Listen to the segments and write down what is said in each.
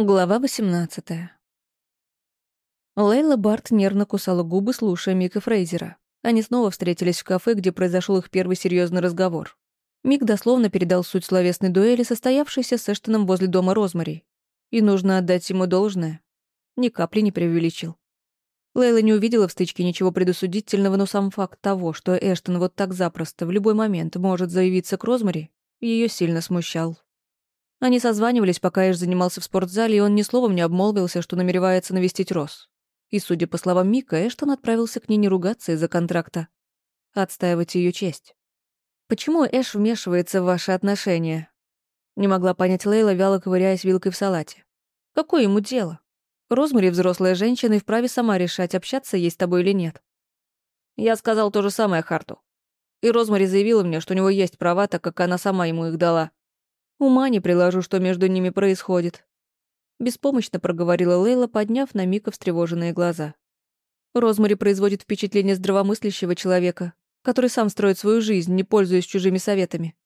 Глава 18 Лейла Барт нервно кусала губы, слушая Мика Фрейзера. Они снова встретились в кафе, где произошел их первый серьезный разговор. Мик дословно передал суть словесной дуэли, состоявшейся с Эштоном возле дома Розмари. И нужно отдать ему должное. Ни капли не преувеличил. Лейла не увидела в стычке ничего предосудительного, но сам факт того, что Эштон вот так запросто в любой момент может заявиться к Розмари, ее сильно смущал. Они созванивались, пока Эш занимался в спортзале, и он ни словом не обмолвился, что намеревается навестить Рос. И, судя по словам Мика, Эштон отправился к ней не ругаться из-за контракта, а отстаивать ее честь. «Почему Эш вмешивается в ваши отношения?» Не могла понять Лейла, вяло ковыряясь вилкой в салате. «Какое ему дело? Розмари взрослая женщина и вправе сама решать, общаться ей с тобой или нет». Я сказал то же самое Харту. И Розмари заявила мне, что у него есть права, так как она сама ему их дала. Ума не приложу, что между ними происходит. Беспомощно проговорила Лейла, подняв на Мика встревоженные глаза. Розмари производит впечатление здравомыслящего человека, который сам строит свою жизнь, не пользуясь чужими советами.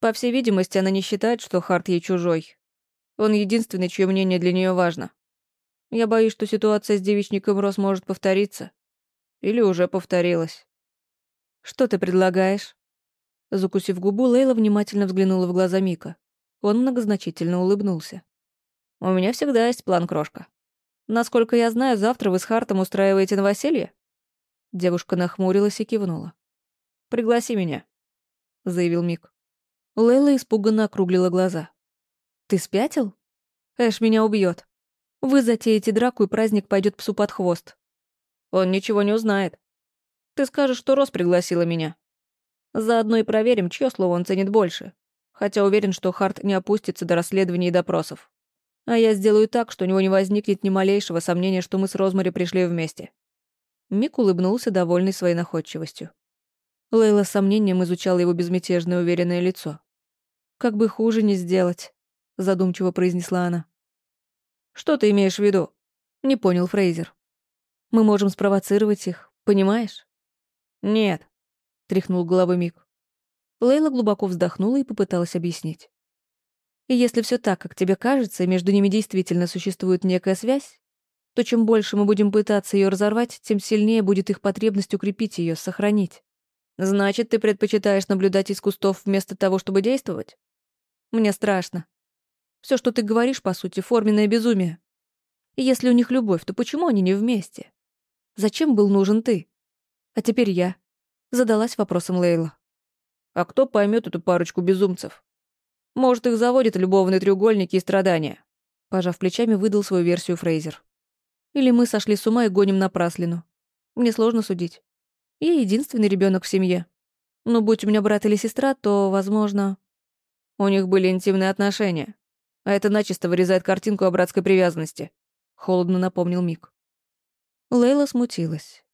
По всей видимости, она не считает, что Харт ей чужой. Он единственный, чье мнение для нее важно. Я боюсь, что ситуация с девичником Рос может повториться. Или уже повторилась. «Что ты предлагаешь?» Закусив губу, Лейла внимательно взглянула в глаза Мика. Он многозначительно улыбнулся. «У меня всегда есть план, крошка. Насколько я знаю, завтра вы с Хартом устраиваете новоселье?» Девушка нахмурилась и кивнула. «Пригласи меня», — заявил Мик. Лейла испуганно округлила глаза. «Ты спятил? Эш меня убьет. Вы затеете драку, и праздник пойдет псу под хвост. Он ничего не узнает. Ты скажешь, что Рос пригласила меня. Заодно и проверим, чье слово он ценит больше хотя уверен, что Харт не опустится до расследований и допросов. А я сделаю так, что у него не возникнет ни малейшего сомнения, что мы с Розмари пришли вместе». Мик улыбнулся, довольный своей находчивостью. Лейла с сомнением изучала его безмятежное уверенное лицо. «Как бы хуже не сделать», — задумчиво произнесла она. «Что ты имеешь в виду?» — не понял Фрейзер. «Мы можем спровоцировать их, понимаешь?» «Нет», — тряхнул головой Мик. Лейла глубоко вздохнула и попыталась объяснить. И если все так, как тебе кажется, и между ними действительно существует некая связь, то чем больше мы будем пытаться ее разорвать, тем сильнее будет их потребность укрепить ее, сохранить. Значит, ты предпочитаешь наблюдать из кустов вместо того, чтобы действовать? Мне страшно. Все, что ты говоришь, по сути, форменное безумие. И если у них любовь, то почему они не вместе? Зачем был нужен ты? А теперь я. Задалась вопросом Лейла. А кто поймет эту парочку безумцев? Может, их заводят любовные треугольники и страдания. Пожав плечами, выдал свою версию Фрейзер. Или мы сошли с ума и гоним напраслину. Мне сложно судить. Я единственный ребенок в семье. Но будь у меня брат или сестра, то, возможно... У них были интимные отношения. А это начисто вырезает картинку о братской привязанности. Холодно напомнил Мик. Лейла смутилась.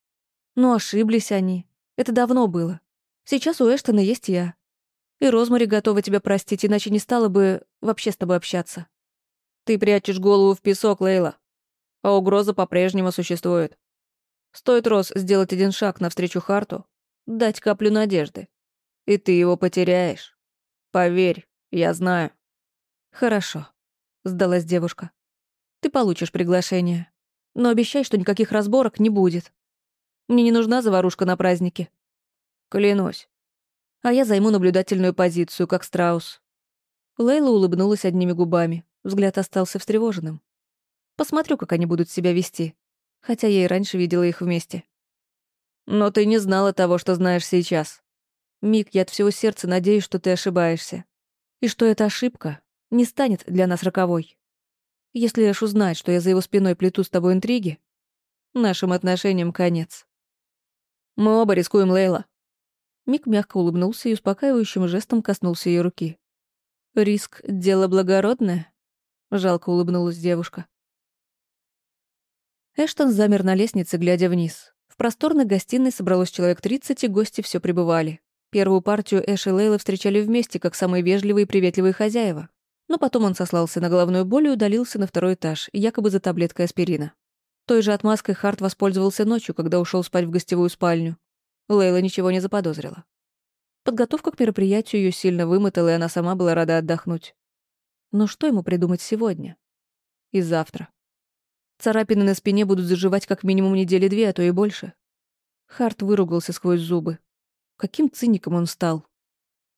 Но «Ну, ошиблись они. Это давно было. Сейчас у Эштона есть я. И Розмари готова тебя простить, иначе не стала бы вообще с тобой общаться. Ты прячешь голову в песок, Лейла. А угроза по-прежнему существует. Стоит Роз сделать один шаг навстречу Харту, дать каплю надежды. И ты его потеряешь. Поверь, я знаю. Хорошо, сдалась девушка. Ты получишь приглашение. Но обещай, что никаких разборок не будет. Мне не нужна заварушка на празднике. Клянусь. А я займу наблюдательную позицию, как страус. Лейла улыбнулась одними губами. Взгляд остался встревоженным. Посмотрю, как они будут себя вести. Хотя я и раньше видела их вместе. Но ты не знала того, что знаешь сейчас. Мик, я от всего сердца надеюсь, что ты ошибаешься. И что эта ошибка не станет для нас роковой. Если Эш узнает, что я за его спиной плету с тобой интриги, нашим отношениям конец. Мы оба рискуем, Лейла. Мик мягко улыбнулся и успокаивающим жестом коснулся ее руки. «Риск — дело благородное?» — жалко улыбнулась девушка. Эштон замер на лестнице, глядя вниз. В просторной гостиной собралось человек 30, и гости все прибывали. Первую партию Эш и Лейла встречали вместе, как самые вежливые и приветливые хозяева. Но потом он сослался на головную боль и удалился на второй этаж, якобы за таблеткой аспирина. Той же отмазкой Харт воспользовался ночью, когда ушел спать в гостевую спальню. Лейла ничего не заподозрила. Подготовка к мероприятию ее сильно вымотала, и она сама была рада отдохнуть. Но что ему придумать сегодня? и завтра. Царапины на спине будут заживать как минимум недели две, а то и больше. Харт выругался сквозь зубы. Каким циником он стал.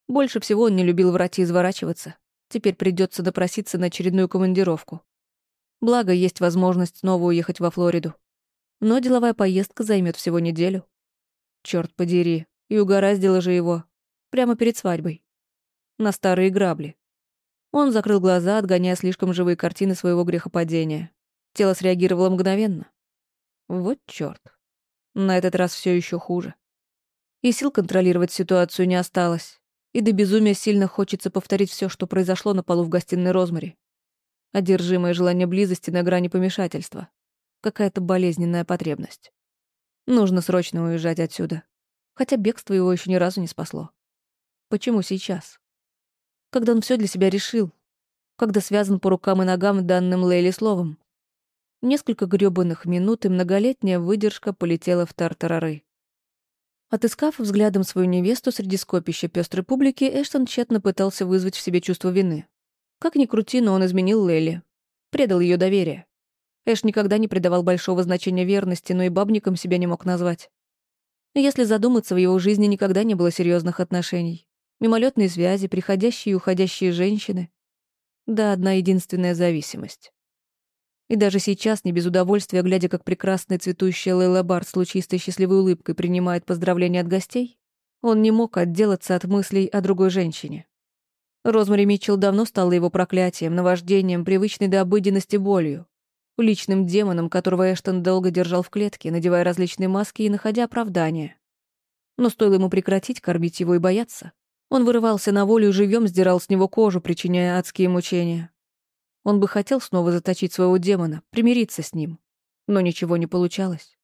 Больше всего он не любил врать и изворачиваться. Теперь придется допроситься на очередную командировку. Благо, есть возможность снова уехать во Флориду. Но деловая поездка займет всего неделю. Черт подери, и угораздило же его. Прямо перед свадьбой. На старые грабли. Он закрыл глаза, отгоняя слишком живые картины своего грехопадения. Тело среагировало мгновенно. Вот черт. На этот раз все еще хуже. И сил контролировать ситуацию не осталось. И до безумия сильно хочется повторить все, что произошло на полу в гостиной Розмари. Одержимое желание близости на грани помешательства. Какая-то болезненная потребность. Нужно срочно уезжать отсюда. Хотя бегство его еще ни разу не спасло. Почему сейчас? Когда он все для себя решил. Когда связан по рукам и ногам данным Лейли словом. Несколько грёбаных минут и многолетняя выдержка полетела в тартарары. Отыскав взглядом свою невесту среди скопища пестрой публики, Эштон тщетно пытался вызвать в себе чувство вины. Как ни крути, но он изменил Лейли. Предал ее доверие. Эш никогда не придавал большого значения верности, но и бабником себя не мог назвать. Если задуматься, в его жизни никогда не было серьезных отношений. Мимолетные связи, приходящие и уходящие женщины. Да, одна единственная зависимость. И даже сейчас, не без удовольствия, глядя, как прекрасная цветущая Лейла Барт с лучистой счастливой улыбкой принимает поздравления от гостей, он не мог отделаться от мыслей о другой женщине. Розмари Митчелл давно стала его проклятием, наваждением, привычной до обыденности болью, личным демоном, которого Эштон долго держал в клетке, надевая различные маски и находя оправдания. Но стоило ему прекратить кормить его и бояться. Он вырывался на волю и живьем сдирал с него кожу, причиняя адские мучения. Он бы хотел снова заточить своего демона, примириться с ним. Но ничего не получалось.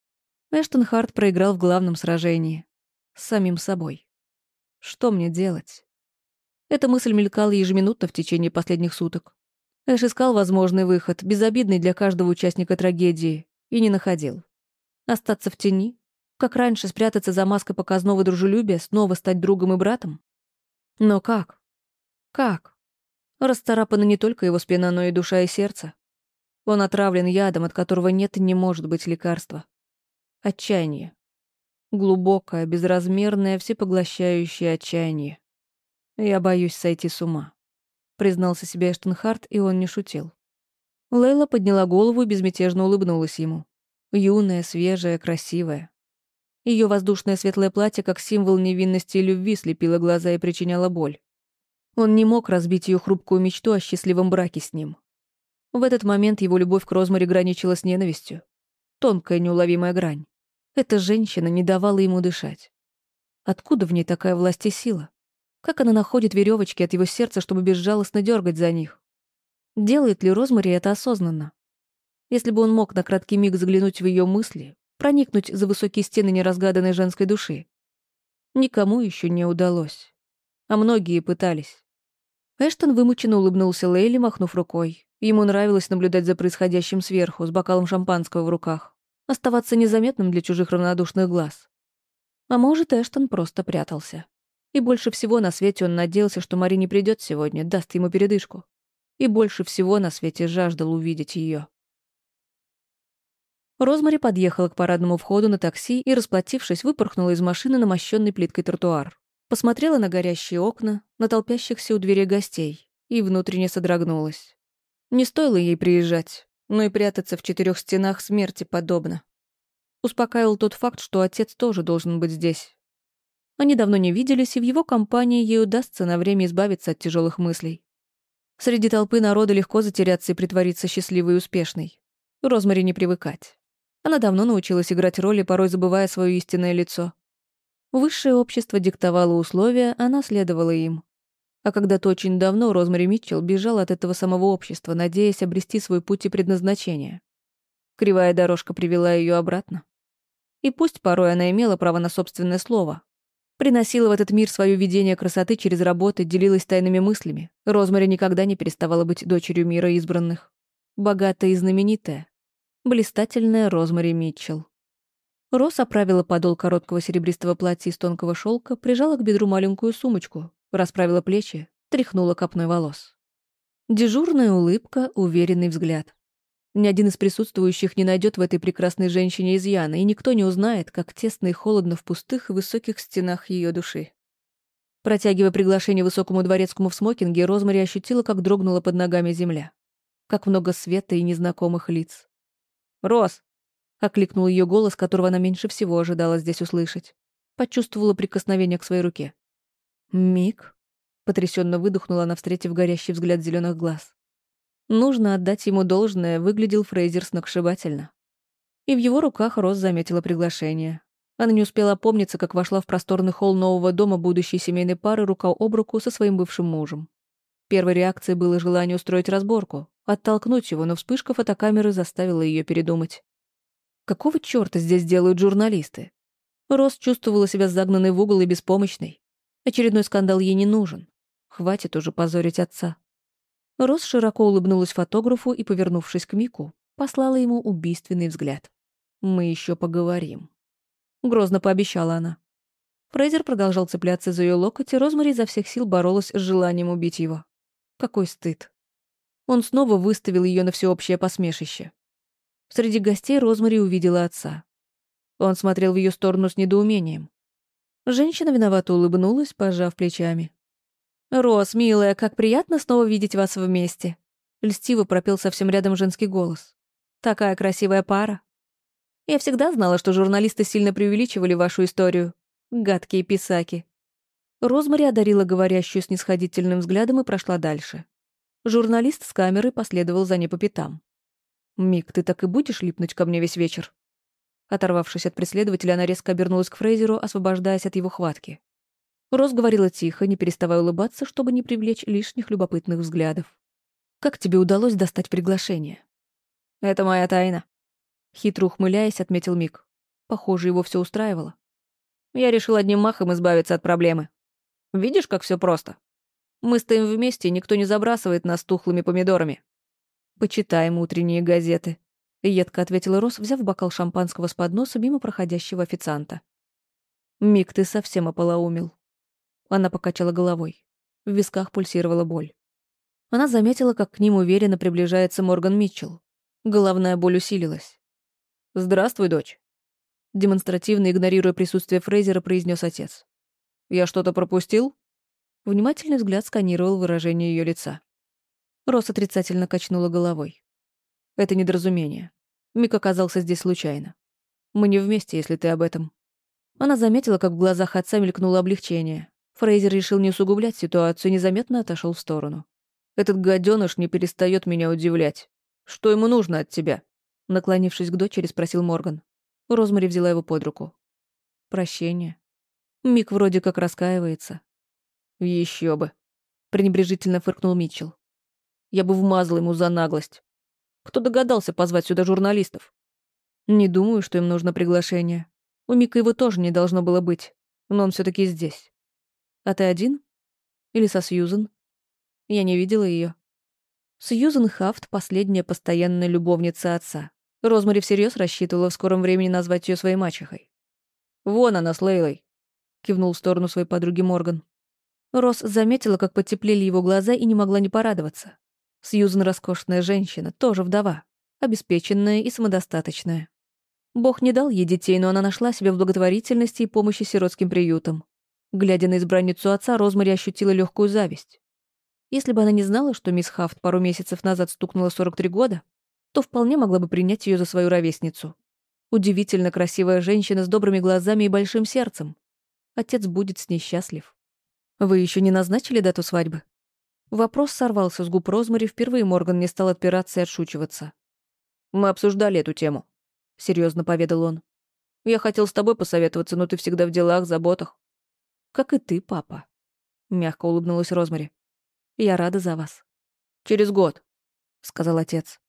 Эштон Харт проиграл в главном сражении. С самим собой. Что мне делать? Эта мысль мелькала ежеминутно в течение последних суток. Эш искал возможный выход, безобидный для каждого участника трагедии, и не находил. Остаться в тени? Как раньше спрятаться за маской показного дружелюбия, снова стать другом и братом? Но как? Как? Расцарапана не только его спина, но и душа и сердце. Он отравлен ядом, от которого нет и не может быть лекарства. Отчаяние. Глубокое, безразмерное, всепоглощающее отчаяние. «Я боюсь сойти с ума», — признался себе Эштенхарт, и он не шутил. Лейла подняла голову и безмятежно улыбнулась ему. Юная, свежая, красивая. Ее воздушное светлое платье, как символ невинности и любви, слепило глаза и причиняло боль. Он не мог разбить ее хрупкую мечту о счастливом браке с ним. В этот момент его любовь к Розмари граничила с ненавистью. Тонкая неуловимая грань. Эта женщина не давала ему дышать. Откуда в ней такая власть и сила? Как она находит веревочки от его сердца, чтобы безжалостно дергать за них? Делает ли Розмари это осознанно? Если бы он мог на краткий миг заглянуть в ее мысли, проникнуть за высокие стены неразгаданной женской души. Никому еще не удалось. А многие пытались. Эштон вымученно улыбнулся Лейли, махнув рукой. Ему нравилось наблюдать за происходящим сверху, с бокалом шампанского в руках. Оставаться незаметным для чужих равнодушных глаз. А может, Эштон просто прятался. И больше всего на свете он надеялся, что Мари не придет сегодня, даст ему передышку. И больше всего на свете жаждал увидеть ее. Розмари подъехала к парадному входу на такси и, расплатившись, выпорхнула из машины на мощенный плиткой тротуар. Посмотрела на горящие окна, на толпящихся у двери гостей, и внутренне содрогнулась. Не стоило ей приезжать, но и прятаться в четырех стенах смерти подобно. Успокаивал тот факт, что отец тоже должен быть здесь. Они давно не виделись, и в его компании ей удастся на время избавиться от тяжелых мыслей. Среди толпы народа легко затеряться и притвориться счастливой и успешной. Розмари не привыкать. Она давно научилась играть роли, порой забывая свое истинное лицо. Высшее общество диктовало условия, она следовала им. А когда-то очень давно Розмари Митчелл бежала от этого самого общества, надеясь обрести свой путь и предназначение. Кривая дорожка привела ее обратно. И пусть порой она имела право на собственное слово, приносила в этот мир свое видение красоты через работы, делилась тайными мыслями, Розмари никогда не переставала быть дочерью мира избранных. Богатая и знаменитая. Блистательная Розмари Митчелл. Рос оправила подол короткого серебристого платья из тонкого шелка, прижала к бедру маленькую сумочку, расправила плечи, тряхнула копной волос. Дежурная улыбка, уверенный взгляд. Ни один из присутствующих не найдет в этой прекрасной женщине изъяна, и никто не узнает, как тесно и холодно в пустых и высоких стенах ее души. Протягивая приглашение высокому дворецкому в смокинге, Розмари ощутила, как дрогнула под ногами земля. Как много света и незнакомых лиц. «Роз!» — окликнул ее голос, которого она меньше всего ожидала здесь услышать. Почувствовала прикосновение к своей руке. «Миг?» — потрясенно выдохнула она, встретив горящий взгляд зеленых глаз. Нужно отдать ему должное, выглядел Фрейзер сногсшибательно. И в его руках Роз заметила приглашение. Она не успела опомниться, как вошла в просторный холл нового дома будущей семейной пары рука об руку со своим бывшим мужем. Первой реакцией было желание устроить разборку, оттолкнуть его, но вспышка фотокамеры заставила ее передумать. Какого чёрта здесь делают журналисты? Роз чувствовала себя загнанной в угол и беспомощной. Очередной скандал ей не нужен. Хватит уже позорить отца. Рос широко улыбнулась фотографу и, повернувшись к Мику, послала ему убийственный взгляд. «Мы еще поговорим». Грозно пообещала она. Фрейзер продолжал цепляться за ее локоть, и Розмари изо всех сил боролась с желанием убить его. Какой стыд. Он снова выставил ее на всеобщее посмешище. Среди гостей Розмари увидела отца. Он смотрел в ее сторону с недоумением. Женщина виновато улыбнулась, пожав плечами. «Рос, милая, как приятно снова видеть вас вместе!» Льстиво пропел совсем рядом женский голос. «Такая красивая пара!» «Я всегда знала, что журналисты сильно преувеличивали вашу историю. Гадкие писаки!» Розмари одарила говорящую снисходительным взглядом и прошла дальше. Журналист с камерой последовал за ней по пятам. «Мик, ты так и будешь липнуть ко мне весь вечер?» Оторвавшись от преследователя, она резко обернулась к Фрейзеру, освобождаясь от его хватки. Рос говорила тихо, не переставая улыбаться, чтобы не привлечь лишних любопытных взглядов. «Как тебе удалось достать приглашение?» «Это моя тайна», — хитро ухмыляясь, отметил Мик. Похоже, его все устраивало. «Я решил одним махом избавиться от проблемы. Видишь, как все просто? Мы стоим вместе, никто не забрасывает нас тухлыми помидорами. Почитаем утренние газеты», — едко ответила Рос, взяв бокал шампанского с подноса мимо проходящего официанта. «Мик, ты совсем ополоумил. Она покачала головой. В висках пульсировала боль. Она заметила, как к ним уверенно приближается Морган Митчелл. Головная боль усилилась. «Здравствуй, дочь», — демонстративно игнорируя присутствие Фрейзера, произнес отец. «Я что-то пропустил?» Внимательный взгляд сканировал выражение ее лица. Рос отрицательно качнула головой. «Это недоразумение. Мик оказался здесь случайно. Мы не вместе, если ты об этом». Она заметила, как в глазах отца мелькнуло облегчение. Фрейзер решил не усугублять ситуацию и незаметно отошел в сторону. «Этот гаденыш не перестает меня удивлять. Что ему нужно от тебя?» Наклонившись к дочери, спросил Морган. Розмари взяла его под руку. «Прощение. Мик вроде как раскаивается». Еще бы», — пренебрежительно фыркнул Митчелл. «Я бы вмазал ему за наглость. Кто догадался позвать сюда журналистов?» «Не думаю, что им нужно приглашение. У Мика его тоже не должно было быть, но он все таки здесь». А ты один? Или со Сьюзен? Я не видела ее. Сьюзен Хафт — последняя постоянная любовница отца. Розмари всерьез рассчитывала в скором времени назвать ее своей мачехой. «Вон она с Лейлой», — кивнул в сторону своей подруги Морган. Рос заметила, как потеплели его глаза и не могла не порадоваться. Сьюзен — роскошная женщина, тоже вдова, обеспеченная и самодостаточная. Бог не дал ей детей, но она нашла себя в благотворительности и помощи сиротским приютам. Глядя на избранницу отца, Розмари ощутила легкую зависть. Если бы она не знала, что мисс Хафт пару месяцев назад стукнула 43 года, то вполне могла бы принять ее за свою ровесницу. Удивительно красивая женщина с добрыми глазами и большим сердцем. Отец будет с ней счастлив. «Вы еще не назначили дату свадьбы?» Вопрос сорвался с губ Розмари, впервые Морган не стал отпираться и отшучиваться. «Мы обсуждали эту тему», — серьезно поведал он. «Я хотел с тобой посоветоваться, но ты всегда в делах, заботах. «Как и ты, папа», — мягко улыбнулась Розмари. «Я рада за вас». «Через год», — сказал отец.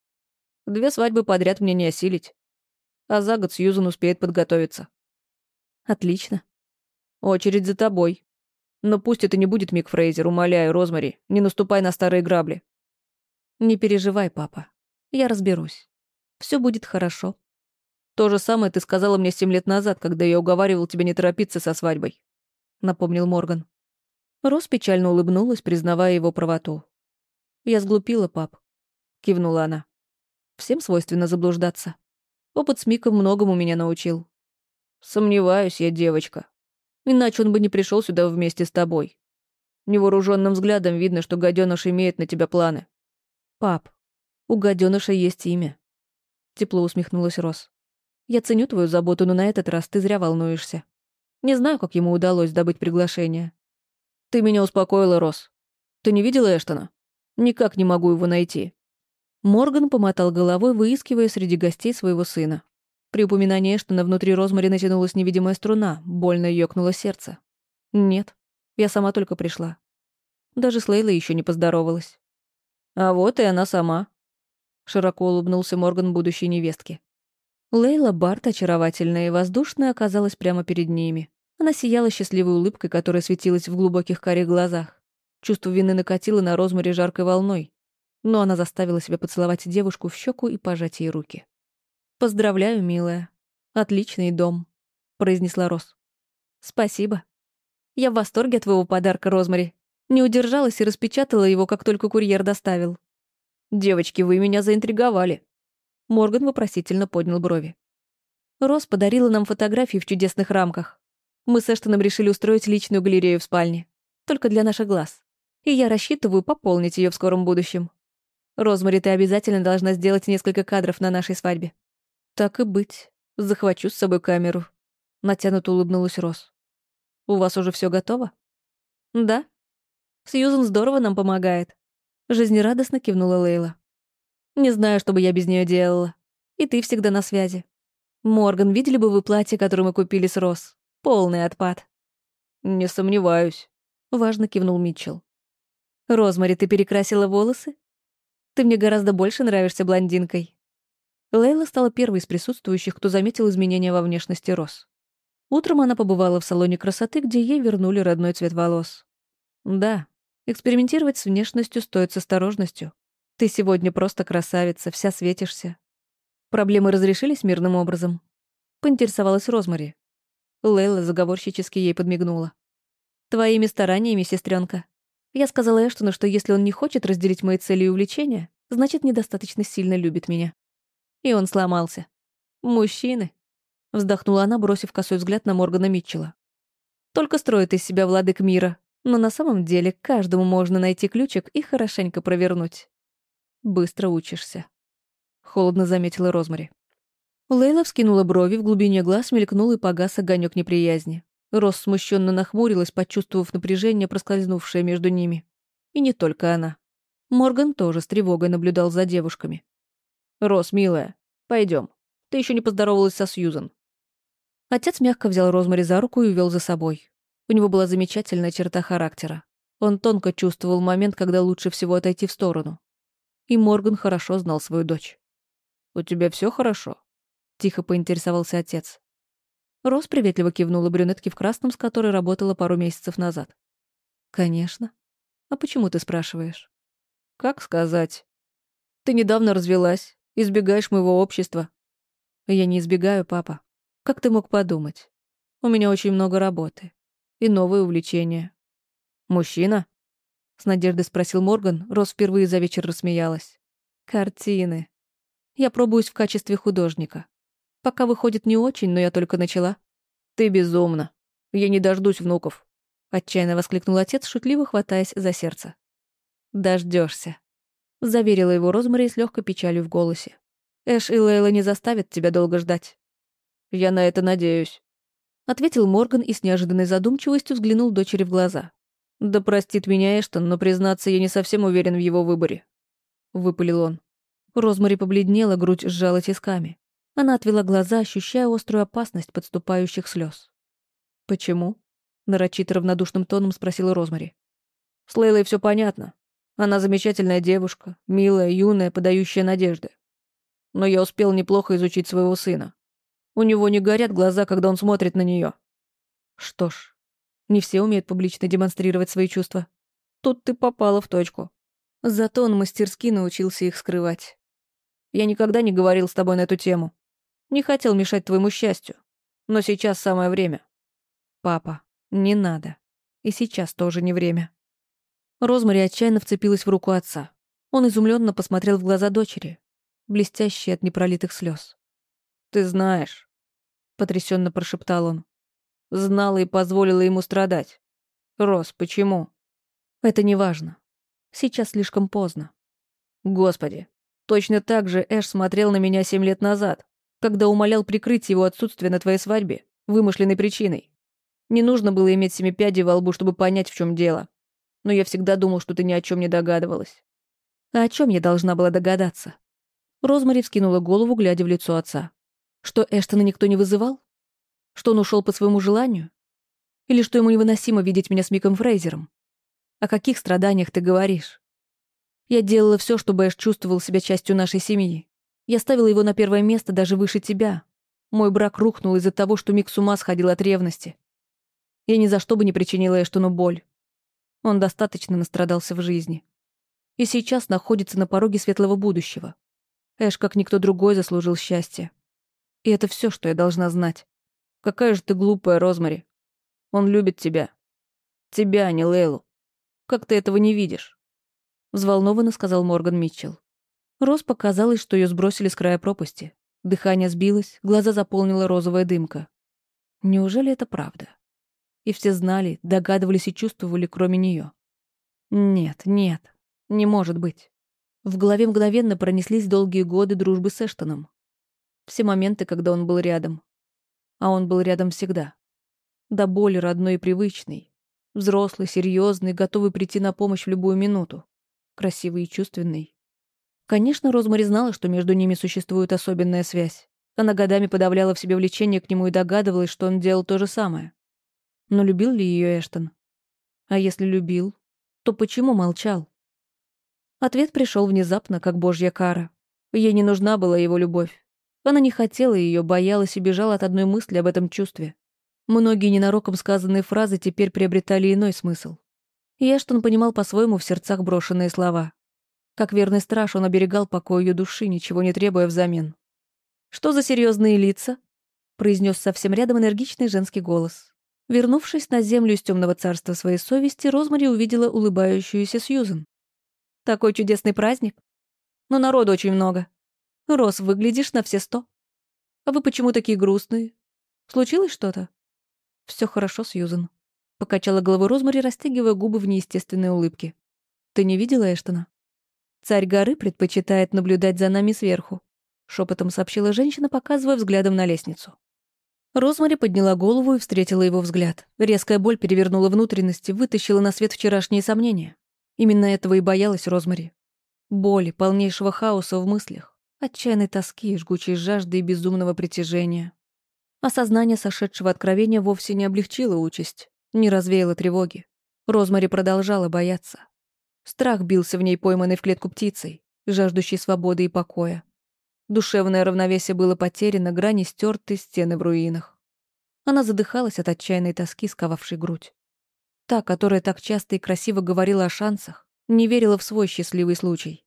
«Две свадьбы подряд мне не осилить. А за год Сьюзан успеет подготовиться». «Отлично. Очередь за тобой. Но пусть это не будет Мик Фрейзер, умоляю, Розмари, не наступай на старые грабли». «Не переживай, папа. Я разберусь. Все будет хорошо». То же самое ты сказала мне семь лет назад, когда я уговаривал тебя не торопиться со свадьбой напомнил Морган. Рос печально улыбнулась, признавая его правоту. «Я сглупила, пап», — кивнула она. Всем свойственно заблуждаться. Опыт с Миком многому меня научил. Сомневаюсь я, девочка. Иначе он бы не пришел сюда вместе с тобой. Невооруженным взглядом видно, что гаденыш имеет на тебя планы. Пап, у гаденыша есть имя. Тепло усмехнулась Рос. Я ценю твою заботу, но на этот раз ты зря волнуешься. Не знаю, как ему удалось добыть приглашение. Ты меня успокоила, Рос. Ты не видела Эштона? Никак не могу его найти. Морган помотал головой, выискивая среди гостей своего сына. При упоминании Эштона внутри Розмари натянулась невидимая струна, больно ёкнуло сердце. Нет, я сама только пришла. Даже с Лейлой еще не поздоровалась. А вот и она сама. Широко улыбнулся Морган будущей невестке. Лейла Барт, очаровательная и воздушная, оказалась прямо перед ними. Она сияла счастливой улыбкой, которая светилась в глубоких карих глазах. Чувство вины накатило на Розмари жаркой волной. Но она заставила себя поцеловать девушку в щеку и пожать ей руки. «Поздравляю, милая. Отличный дом», — произнесла Роз. «Спасибо. Я в восторге от твоего подарка, Розмари. Не удержалась и распечатала его, как только курьер доставил». «Девочки, вы меня заинтриговали». Морган вопросительно поднял брови. Роз подарила нам фотографии в чудесных рамках. Мы с Эштоном решили устроить личную галерею в спальне. Только для наших глаз. И я рассчитываю пополнить ее в скором будущем. Розмари, ты обязательно должна сделать несколько кадров на нашей свадьбе. Так и быть. Захвачу с собой камеру. Натянуто улыбнулась Роз. У вас уже все готово? Да. Сьюзан здорово нам помогает. Жизнерадостно кивнула Лейла. Не знаю, что бы я без нее делала. И ты всегда на связи. Морган, видели бы вы платье, которое мы купили с Роз? Полный отпад. Не сомневаюсь. Важно кивнул Митчелл. Розмари, ты перекрасила волосы? Ты мне гораздо больше нравишься блондинкой. Лейла стала первой из присутствующих, кто заметил изменения во внешности Роз. Утром она побывала в салоне красоты, где ей вернули родной цвет волос. Да, экспериментировать с внешностью стоит с осторожностью. Ты сегодня просто красавица, вся светишься. Проблемы разрешились мирным образом? Поинтересовалась Розмари. Лейла заговорщически ей подмигнула. «Твоими стараниями, сестренка. Я сказала Эштону, что если он не хочет разделить мои цели и увлечения, значит, недостаточно сильно любит меня». И он сломался. «Мужчины», — вздохнула она, бросив косой взгляд на Моргана Митчелла. «Только строит из себя владык мира, но на самом деле каждому можно найти ключик и хорошенько провернуть. Быстро учишься», — холодно заметила Розмари. Лейла вскинула брови, в глубине глаз мелькнул и погас огонек неприязни. Рос смущенно нахмурилась, почувствовав напряжение, проскользнувшее между ними. И не только она. Морган тоже с тревогой наблюдал за девушками. «Рос, милая, пойдем. Ты еще не поздоровалась со Сьюзан». Отец мягко взял Розмари за руку и увел за собой. У него была замечательная черта характера. Он тонко чувствовал момент, когда лучше всего отойти в сторону. И Морган хорошо знал свою дочь. «У тебя все хорошо?» — тихо поинтересовался отец. Рос приветливо кивнула брюнетке в красном, с которой работала пару месяцев назад. «Конечно. А почему ты спрашиваешь?» «Как сказать? Ты недавно развелась, избегаешь моего общества». «Я не избегаю, папа. Как ты мог подумать? У меня очень много работы. И новые увлечения». «Мужчина?» — с надеждой спросил Морган. Рос впервые за вечер рассмеялась. «Картины. Я пробуюсь в качестве художника. Пока выходит не очень, но я только начала. Ты безумна. Я не дождусь внуков. Отчаянно воскликнул отец, шутливо хватаясь за сердце. Дождешься, заверила его Розмари с легкой печалью в голосе. Эш и Лейла не заставят тебя долго ждать. Я на это надеюсь. Ответил Морган и с неожиданной задумчивостью взглянул дочери в глаза. «Да простит меня Эштон, но, признаться, я не совсем уверен в его выборе», — выпалил он. Розмари побледнела, грудь сжала тисками. Она отвела глаза, ощущая острую опасность подступающих слез. «Почему?» — нарочито равнодушным тоном спросила Розмари. «С Лейлой все понятно. Она замечательная девушка, милая, юная, подающая надежды. Но я успел неплохо изучить своего сына. У него не горят глаза, когда он смотрит на нее. Что ж, не все умеют публично демонстрировать свои чувства. Тут ты попала в точку. Зато он мастерски научился их скрывать. Я никогда не говорил с тобой на эту тему. Не хотел мешать твоему счастью. Но сейчас самое время. Папа, не надо. И сейчас тоже не время. Розмари отчаянно вцепилась в руку отца. Он изумленно посмотрел в глаза дочери. блестящие от непролитых слез. «Ты знаешь», — потрясенно прошептал он. «Знала и позволила ему страдать. Рос, почему?» «Это не важно. Сейчас слишком поздно». «Господи, точно так же Эш смотрел на меня семь лет назад, когда умолял прикрыть его отсутствие на твоей свадьбе, вымышленной причиной. Не нужно было иметь семи пядей во лбу, чтобы понять, в чем дело. Но я всегда думал, что ты ни о чем не догадывалась. А о чем я должна была догадаться? Розмари вскинула голову, глядя в лицо отца. Что Эштона никто не вызывал? Что он ушел по своему желанию? Или что ему невыносимо видеть меня с Миком Фрейзером? О каких страданиях ты говоришь? Я делала все, чтобы Эш чувствовал себя частью нашей семьи. Я ставила его на первое место даже выше тебя. Мой брак рухнул из-за того, что Мик с ума сходил от ревности. Я ни за что бы не причинила Эштону боль. Он достаточно настрадался в жизни. И сейчас находится на пороге светлого будущего. Эш, как никто другой, заслужил счастье. И это все, что я должна знать. Какая же ты глупая, Розмари. Он любит тебя. Тебя, а не Лейлу. Как ты этого не видишь? Взволнованно сказал Морган Митчелл. Роз показалось, что ее сбросили с края пропасти. Дыхание сбилось, глаза заполнила розовая дымка. Неужели это правда? И все знали, догадывались и чувствовали, кроме нее. Нет, нет, не может быть. В голове мгновенно пронеслись долгие годы дружбы с Эштоном. Все моменты, когда он был рядом. А он был рядом всегда. До боли родной и привычный. Взрослый, серьезный, готовый прийти на помощь в любую минуту. Красивый и чувственный. Конечно, Розмари знала, что между ними существует особенная связь. Она годами подавляла в себе влечение к нему и догадывалась, что он делал то же самое. Но любил ли ее Эштон? А если любил, то почему молчал? Ответ пришел внезапно, как божья кара. Ей не нужна была его любовь. Она не хотела ее, боялась и бежала от одной мысли об этом чувстве. Многие ненароком сказанные фразы теперь приобретали иной смысл. И Эштон понимал по-своему в сердцах брошенные слова. Как верный страж он оберегал покой ее души, ничего не требуя взамен. «Что за серьезные лица?» — произнес совсем рядом энергичный женский голос. Вернувшись на землю из темного царства своей совести, Розмари увидела улыбающуюся Сьюзен. «Такой чудесный праздник. Но народу очень много. Рос, выглядишь на все сто. А вы почему такие грустные? Случилось что-то?» Все хорошо, Сьюзен», — покачала головой Розмари, растягивая губы в неестественной улыбке. «Ты не видела Эштона?» «Царь горы предпочитает наблюдать за нами сверху», — шепотом сообщила женщина, показывая взглядом на лестницу. Розмари подняла голову и встретила его взгляд. Резкая боль перевернула внутренности, вытащила на свет вчерашние сомнения. Именно этого и боялась Розмари. Боли, полнейшего хаоса в мыслях, отчаянной тоски, жгучей жажды и безумного притяжения. Осознание сошедшего откровения вовсе не облегчило участь, не развеяло тревоги. Розмари продолжала бояться. Страх бился в ней пойманной в клетку птицей, жаждущей свободы и покоя. Душевное равновесие было потеряно, грани стерты, стены в руинах. Она задыхалась от отчаянной тоски, сковавшей грудь. Та, которая так часто и красиво говорила о шансах, не верила в свой счастливый случай.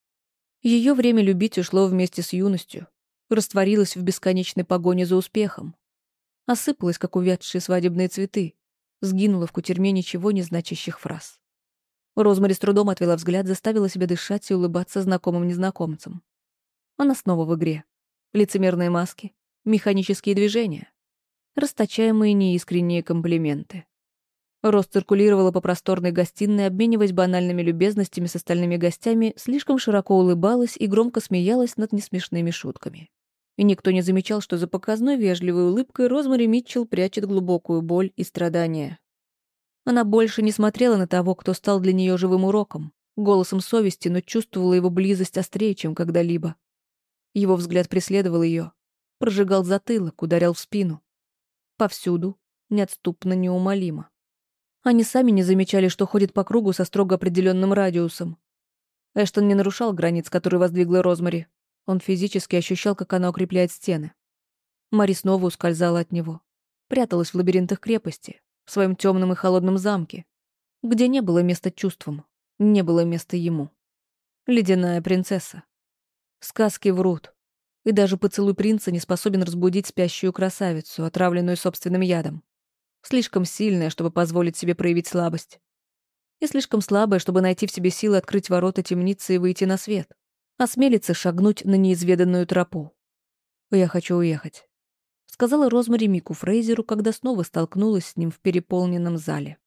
Ее время любить ушло вместе с юностью, растворилось в бесконечной погоне за успехом. Осыпалась, как увядшие свадебные цветы, сгинула в кутерьме ничего не значащих фраз. Розмари с трудом отвела взгляд, заставила себя дышать и улыбаться знакомым незнакомцам. Она снова в игре. Лицемерные маски, механические движения, расточаемые неискренние комплименты. Рост циркулировала по просторной гостиной, обмениваясь банальными любезностями с остальными гостями, слишком широко улыбалась и громко смеялась над несмешными шутками. И никто не замечал, что за показной вежливой улыбкой Розмари Митчелл прячет глубокую боль и страдания. Она больше не смотрела на того, кто стал для нее живым уроком, голосом совести, но чувствовала его близость острее, чем когда-либо. Его взгляд преследовал ее, прожигал затылок, ударял в спину. Повсюду, неотступно, неумолимо. Они сами не замечали, что ходит по кругу со строго определенным радиусом. Эштон не нарушал границ, которые воздвигла Розмари. Он физически ощущал, как она укрепляет стены. Мари снова ускользала от него. Пряталась в лабиринтах крепости, в своем темном и холодном замке, где не было места чувствам, не было места ему. Ледяная принцесса. Сказки врут. И даже поцелуй принца не способен разбудить спящую красавицу, отравленную собственным ядом. Слишком сильная, чтобы позволить себе проявить слабость. И слишком слабая, чтобы найти в себе силы открыть ворота темницы и выйти на свет. осмелится шагнуть на неизведанную тропу. «Я хочу уехать», — сказала Розмари Мику Фрейзеру, когда снова столкнулась с ним в переполненном зале.